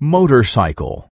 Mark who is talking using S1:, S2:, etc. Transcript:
S1: motorcycle.